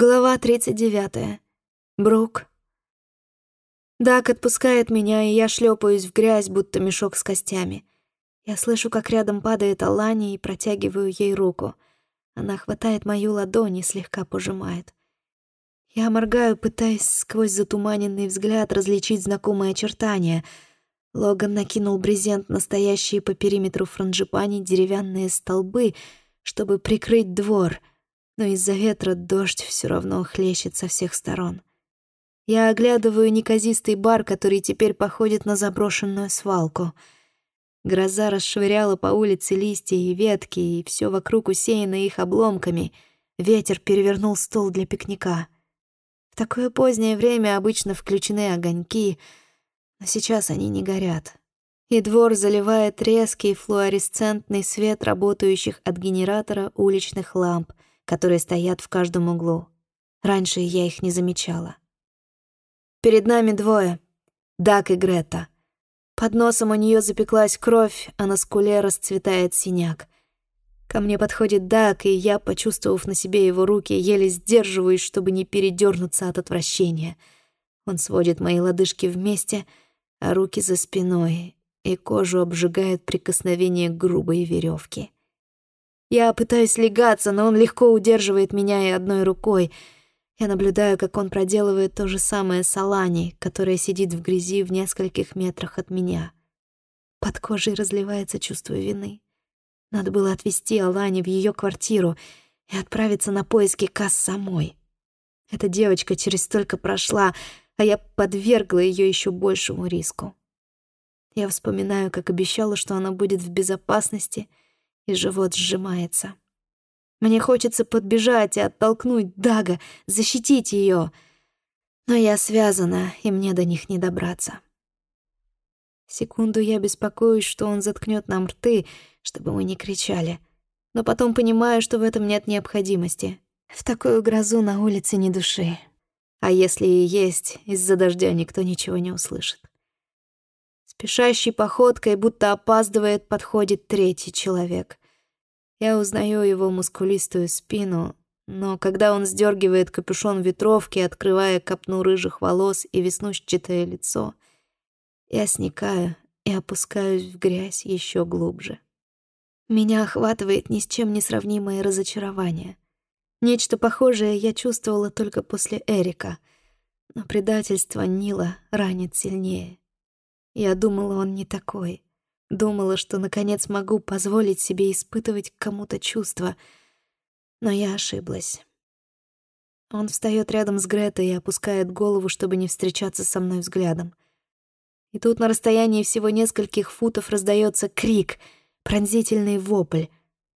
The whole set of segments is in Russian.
Глава 39. Брук. Дак отпускает меня, и я шлепаюсь в грязь, будто мешок с костями. Я слышу, как рядом падает Алани, и протягиваю ей руку. Она хватает мою ладонь и слегка пожимает. Я моргаю, пытаясь сквозь затуманенный взгляд различить знакомые очертания. Логан накинул брезент, настоящие по периметру франжипани деревянные столбы, чтобы прикрыть двор — но из-за ветра дождь все равно хлещет со всех сторон. Я оглядываю неказистый бар, который теперь походит на заброшенную свалку. Гроза расшвыряла по улице листья и ветки, и все вокруг усеяно их обломками. Ветер перевернул стол для пикника. В такое позднее время обычно включены огоньки, но сейчас они не горят. И двор заливает резкий флуоресцентный свет работающих от генератора уличных ламп — которые стоят в каждом углу. Раньше я их не замечала. Перед нами двое — Дак и Грета. Под носом у нее запеклась кровь, а на скуле расцветает синяк. Ко мне подходит Дак, и я, почувствовав на себе его руки, еле сдерживаюсь, чтобы не передернуться от отвращения. Он сводит мои лодыжки вместе, а руки за спиной, и кожу обжигает прикосновение грубой веревки. Я пытаюсь легаться, но он легко удерживает меня и одной рукой. Я наблюдаю, как он проделывает то же самое с Алани, которая сидит в грязи в нескольких метрах от меня. Под кожей разливается чувство вины. Надо было отвезти Алани в ее квартиру и отправиться на поиски Касс самой. Эта девочка через столько прошла, а я подвергла ее еще большему риску. Я вспоминаю, как обещала, что она будет в безопасности — и живот сжимается. Мне хочется подбежать и оттолкнуть Дага, защитить ее, но я связана, и мне до них не добраться. Секунду я беспокоюсь, что он заткнет нам рты, чтобы мы не кричали, но потом понимаю, что в этом нет необходимости. В такую грозу на улице ни души. А если и есть, из-за дождя никто ничего не услышит. Спешащей походкой, будто опаздывает, подходит третий человек. Я узнаю его мускулистую спину, но когда он сдергивает капюшон ветровки, открывая копну рыжих волос и веснушчатое лицо, я сникаю и опускаюсь в грязь еще глубже. Меня охватывает ни с чем не сравнимое разочарование. Нечто похожее я чувствовала только после Эрика, но предательство Нила ранит сильнее. Я думала, он не такой. Думала, что наконец могу позволить себе испытывать кому-то чувства, но я ошиблась. Он встает рядом с Гретой и опускает голову, чтобы не встречаться со мной взглядом. И тут на расстоянии всего нескольких футов раздается крик, пронзительный вопль.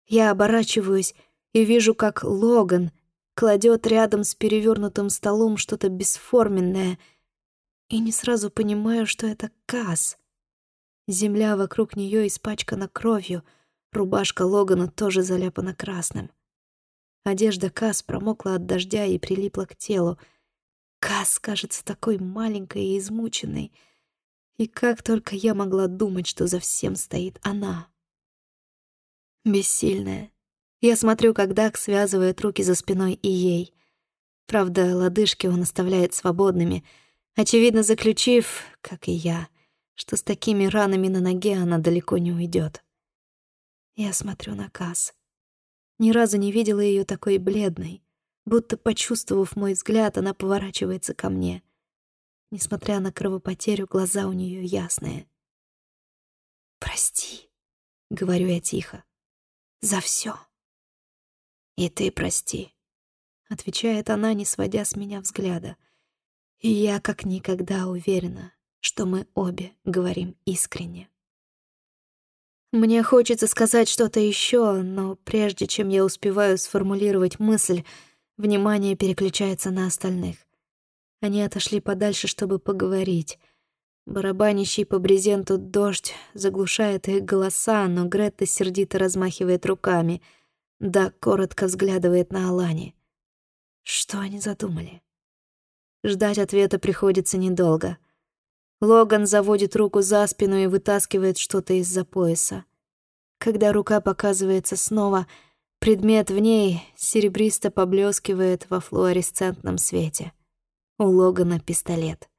Я оборачиваюсь и вижу, как Логан кладет рядом с перевернутым столом что-то бесформенное, и не сразу понимаю, что это Касс. Земля вокруг нее испачкана кровью, рубашка Логана тоже заляпана красным. Одежда Кас промокла от дождя и прилипла к телу. Кас кажется такой маленькой и измученной. И как только я могла думать, что за всем стоит она. Бессильная. Я смотрю, как Дак связывает руки за спиной и ей. Правда, лодыжки он оставляет свободными, очевидно заключив, как и я — что с такими ранами на ноге она далеко не уйдет. Я смотрю на Касс. Ни разу не видела ее такой бледной. Будто почувствовав мой взгляд, она поворачивается ко мне. Несмотря на кровопотерю, глаза у нее ясные. «Прости», — говорю я тихо, — «за все. «И ты прости», — отвечает она, не сводя с меня взгляда. И я как никогда уверена, что мы обе говорим искренне. Мне хочется сказать что-то еще, но прежде чем я успеваю сформулировать мысль, внимание переключается на остальных. Они отошли подальше, чтобы поговорить. Барабанящий по брезенту дождь заглушает их голоса, но Гретта сердито размахивает руками. Да коротко взглядывает на Алани. Что они задумали? Ждать ответа приходится недолго — Логан заводит руку за спину и вытаскивает что-то из-за пояса. Когда рука показывается снова, Предмет в ней серебристо поблескивает во флуоресцентном свете. У Логана пистолет.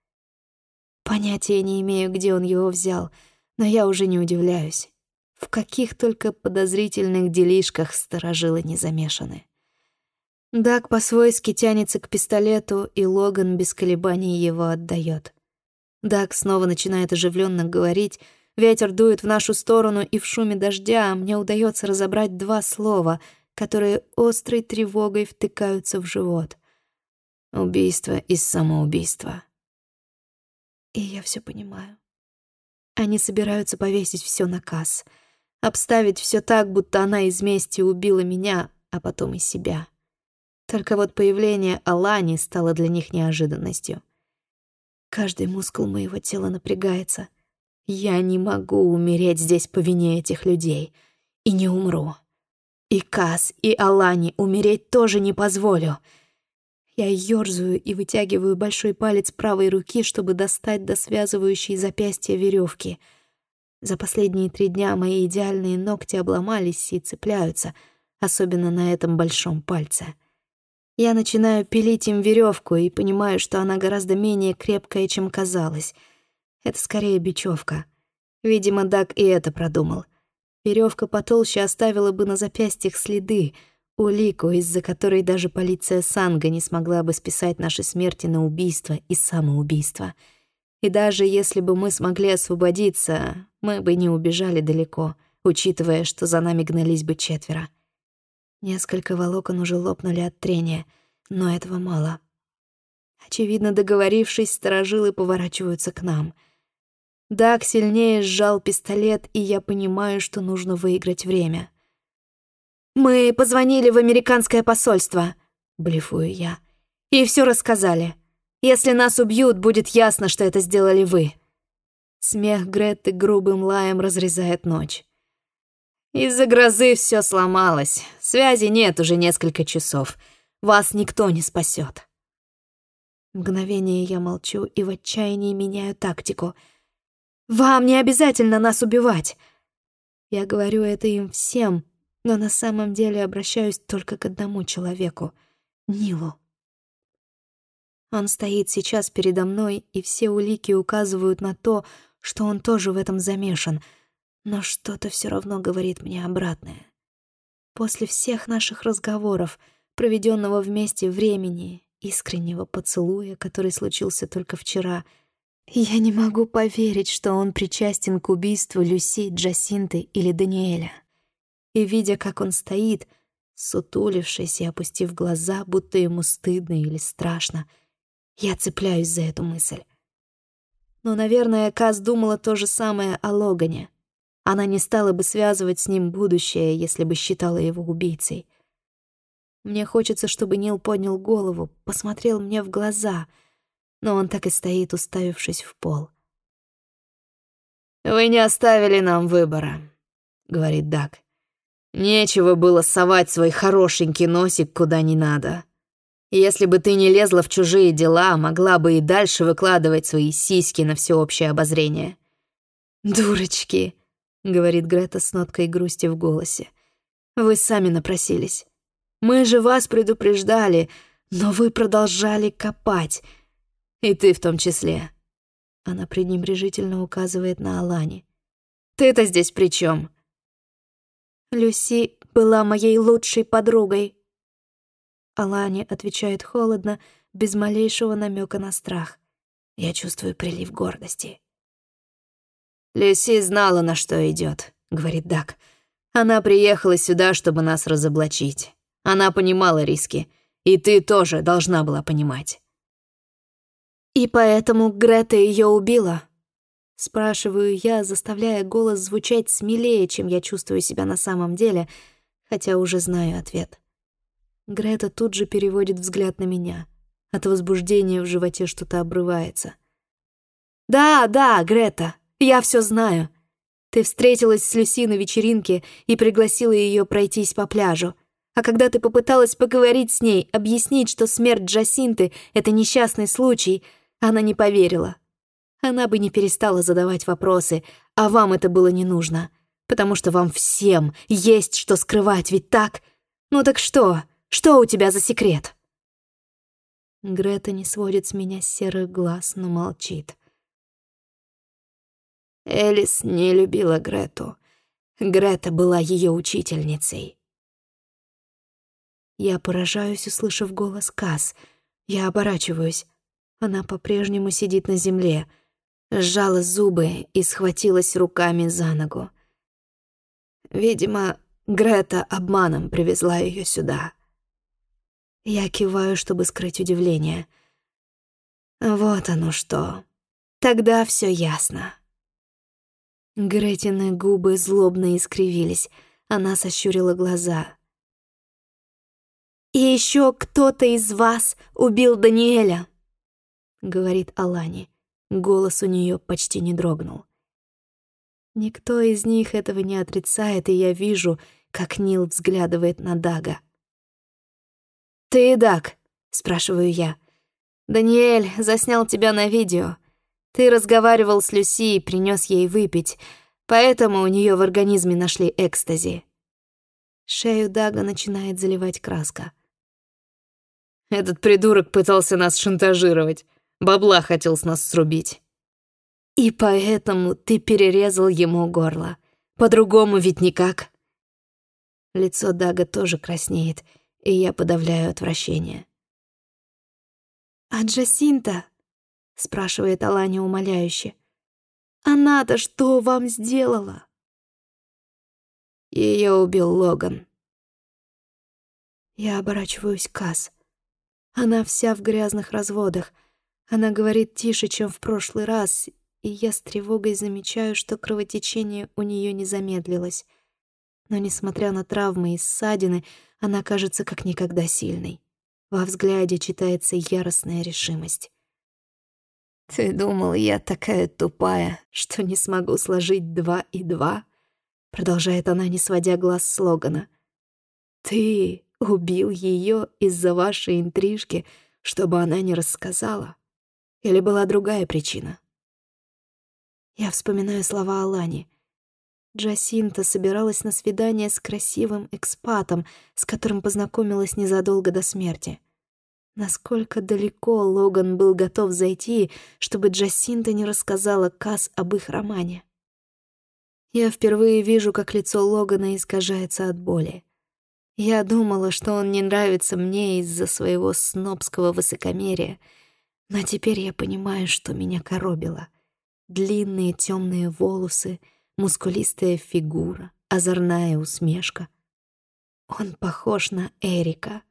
Понятия не имею, где он его взял, но я уже не удивляюсь. В каких только подозрительных делишках сторожилы не замешаны. Даг по-свойски тянется к пистолету, и Логан без колебаний его отдает. Даг снова начинает оживленно говорить, ветер дует в нашу сторону, и в шуме дождя мне удается разобрать два слова, которые острой тревогой втыкаются в живот. Убийство из самоубийства. И я все понимаю. Они собираются повесить все на касс, обставить все так, будто она из мести убила меня, а потом и себя. Только вот появление Алани стало для них неожиданностью. Каждый мускул моего тела напрягается. Я не могу умереть здесь по вине этих людей. И не умру. И Кас, и Алани умереть тоже не позволю. Я ёрзаю и вытягиваю большой палец правой руки, чтобы достать до связывающей запястья веревки. За последние три дня мои идеальные ногти обломались и цепляются, особенно на этом большом пальце. Я начинаю пилить им веревку и понимаю, что она гораздо менее крепкая, чем казалось. Это скорее бечевка. Видимо, Даг и это продумал. Веревка потолще оставила бы на запястьях следы, улику, из-за которой даже полиция Санга не смогла бы списать наши смерти на убийство и самоубийство. И даже если бы мы смогли освободиться, мы бы не убежали далеко, учитывая, что за нами гнались бы четверо. Несколько волокон уже лопнули от трения, но этого мало. Очевидно, договорившись, сторожилы поворачиваются к нам. Даг сильнее сжал пистолет, и я понимаю, что нужно выиграть время. «Мы позвонили в американское посольство», — блефую я, — «и все рассказали. Если нас убьют, будет ясно, что это сделали вы». Смех Гретты грубым лаем разрезает ночь. Из-за грозы все сломалось. Связи нет уже несколько часов. Вас никто не спасет. Мгновение я молчу и в отчаянии меняю тактику. «Вам не обязательно нас убивать!» Я говорю это им всем, но на самом деле обращаюсь только к одному человеку — Нилу. Он стоит сейчас передо мной, и все улики указывают на то, что он тоже в этом замешан — но что-то все равно говорит мне обратное. После всех наших разговоров, проведенного вместе времени, искреннего поцелуя, который случился только вчера, я не могу поверить, что он причастен к убийству Люси, Джасинты или Даниэля. И видя, как он стоит, сутулившись и опустив глаза, будто ему стыдно или страшно, я цепляюсь за эту мысль. Но, наверное, Каз думала то же самое о Логане — она не стала бы связывать с ним будущее, если бы считала его убийцей. Мне хочется, чтобы Нил поднял голову, посмотрел мне в глаза, но он так и стоит, уставившись в пол. «Вы не оставили нам выбора», — говорит Дак. «Нечего было совать свой хорошенький носик куда не надо. Если бы ты не лезла в чужие дела, могла бы и дальше выкладывать свои сиськи на всеобщее обозрение». «Дурочки», — говорит Грета с ноткой грусти в голосе. «Вы сами напросились. Мы же вас предупреждали, но вы продолжали копать. И ты в том числе». Она пренебрежительно указывает на Алани. «Ты-то здесь при чем? «Люси была моей лучшей подругой». Алани отвечает холодно, без малейшего намека на страх. Я чувствую прилив гордости. «Люси знала, на что идет, говорит Дак. «Она приехала сюда, чтобы нас разоблачить. Она понимала риски, и ты тоже должна была понимать». «И поэтому Грета ее убила?» Спрашиваю я, заставляя голос звучать смелее, чем я чувствую себя на самом деле, хотя уже знаю ответ. Грета тут же переводит взгляд на меня. От возбуждения в животе что-то обрывается. «Да, да, Грета, я все знаю. Ты встретилась с Люси на вечеринке и пригласила ее пройтись по пляжу. А когда ты попыталась поговорить с ней, объяснить, что смерть Джасинты — это несчастный случай, она не поверила. Она бы не перестала задавать вопросы, а вам это было не нужно. Потому что вам всем есть что скрывать, ведь так? Ну так что? Что у тебя за секрет?» Грета не сводит с меня серых глаз, но молчит. Элис не любила Грету. Грета была ее учительницей. Я поражаюсь, услышав голос Касс. Я оборачиваюсь. Она по-прежнему сидит на земле, сжала зубы и схватилась руками за ногу. Видимо, Грета обманом привезла ее сюда. Я киваю, чтобы скрыть удивление. Вот оно что. Тогда все ясно. Гретины губы злобно искривились. Она сощурила глаза. «И еще кто-то из вас убил Даниэля», — говорит Алани. Голос у нее почти не дрогнул. Никто из них этого не отрицает, и я вижу, как Нил взглядывает на Дага. «Ты Даг?» — спрашиваю я. «Даниэль заснял тебя на видео. Ты разговаривал с Люси и принес ей выпить, поэтому у нее в организме нашли экстази». Шею Дага начинает заливать краска. «Этот придурок пытался нас шантажировать. Бабла хотел с нас срубить». «И поэтому ты перерезал ему горло. По-другому ведь никак». Лицо Дага тоже краснеет, и я подавляю отвращение. «А Джасинта?» — спрашивает Аланя умоляюще. «Она-то что вам сделала?» Ее убил Логан. Я оборачиваюсь к Касс. Она вся в грязных разводах. Она говорит тише, чем в прошлый раз, и я с тревогой замечаю, что кровотечение у нее не замедлилось. Но, несмотря на травмы и ссадины, она кажется как никогда сильной. Во взгляде читается яростная решимость. «Ты думал, я такая тупая, что не смогу сложить два и два?» Продолжает она, не сводя глаз с Логана. «Ты убил ее из-за вашей интрижки, чтобы она не рассказала? Или была другая причина?» Я вспоминаю слова Алани. Джасинта собиралась на свидание с красивым экспатом, с которым познакомилась незадолго до смерти. Насколько далеко Логан был готов зайти, чтобы Джасинта не рассказала Кас об их романе. Я впервые вижу, как лицо Логана искажается от боли. Я думала, что он не нравится мне из-за своего снобского высокомерия, но теперь я понимаю, что меня коробило. Длинные темные волосы — мускулистая фигура, озорная усмешка. Он похож на Эрика.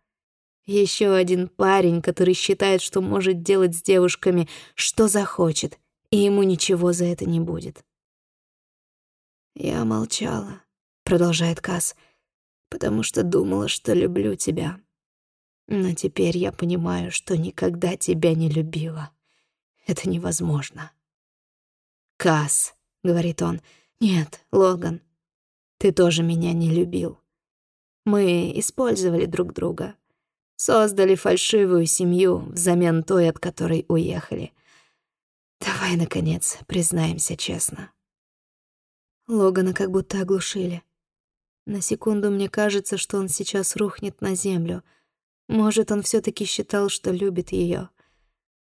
Еще один парень, который считает, что может делать с девушками, что захочет, и ему ничего за это не будет. «Я молчала», — продолжает Касс, «потому что думала, что люблю тебя. Но теперь я понимаю, что никогда тебя не любила. Это невозможно». «Касс», — говорит он, — нет, Логан, ты тоже меня не любил. Мы использовали друг друга. Создали фальшивую семью взамен той, от которой уехали. Давай, наконец, признаемся честно. Логана как будто оглушили. На секунду мне кажется, что он сейчас рухнет на землю. Может, он все таки считал, что любит ее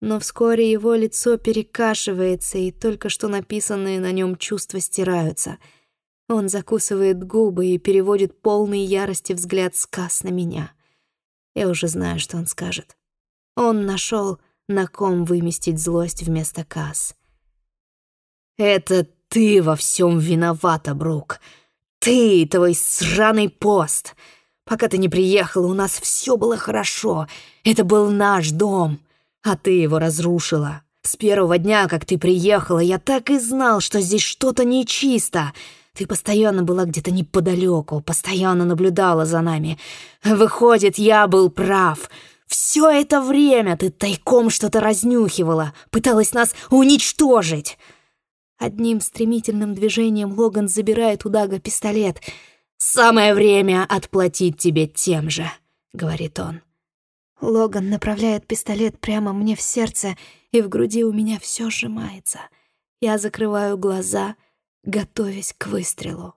но вскоре его лицо перекашивается, и только что написанные на нем чувства стираются. Он закусывает губы и переводит полный ярости взгляд сказ на меня. Я уже знаю, что он скажет. Он нашел, на ком выместить злость вместо Касс. «Это ты во всем виновата, Брук. Ты, твой сраный пост. Пока ты не приехала, у нас все было хорошо. Это был наш дом». А ты его разрушила. С первого дня, как ты приехала, я так и знал, что здесь что-то нечисто. Ты постоянно была где-то неподалеку, постоянно наблюдала за нами. Выходит, я был прав. Все это время ты тайком что-то разнюхивала, пыталась нас уничтожить. Одним стремительным движением Логан забирает у Дага пистолет. «Самое время отплатить тебе тем же», — говорит он. Логан направляет пистолет прямо мне в сердце, и в груди у меня все сжимается. Я закрываю глаза, готовясь к выстрелу.